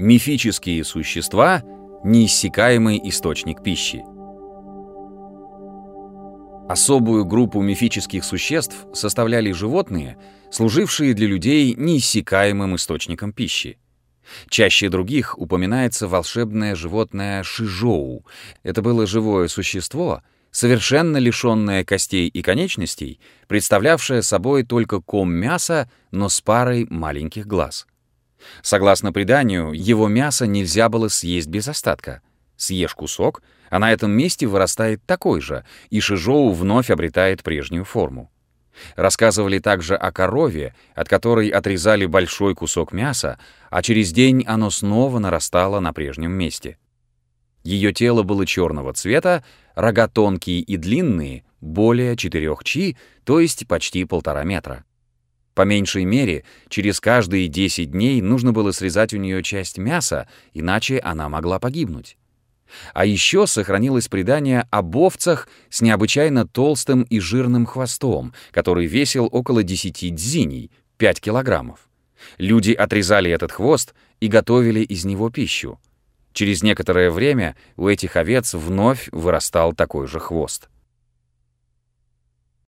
Мифические существа — неиссякаемый источник пищи. Особую группу мифических существ составляли животные, служившие для людей неиссякаемым источником пищи. Чаще других упоминается волшебное животное Шижоу. Это было живое существо, совершенно лишенное костей и конечностей, представлявшее собой только ком мяса, но с парой маленьких глаз — Согласно преданию, его мясо нельзя было съесть без остатка. Съешь кусок, а на этом месте вырастает такой же, и шижоу вновь обретает прежнюю форму. Рассказывали также о корове, от которой отрезали большой кусок мяса, а через день оно снова нарастало на прежнем месте. Ее тело было черного цвета, рога тонкие и длинные, более 4 чи, то есть почти полтора метра. По меньшей мере, через каждые 10 дней нужно было срезать у нее часть мяса, иначе она могла погибнуть. А еще сохранилось предание об овцах с необычайно толстым и жирным хвостом, который весил около 10 дзиней, 5 килограммов. Люди отрезали этот хвост и готовили из него пищу. Через некоторое время у этих овец вновь вырастал такой же хвост.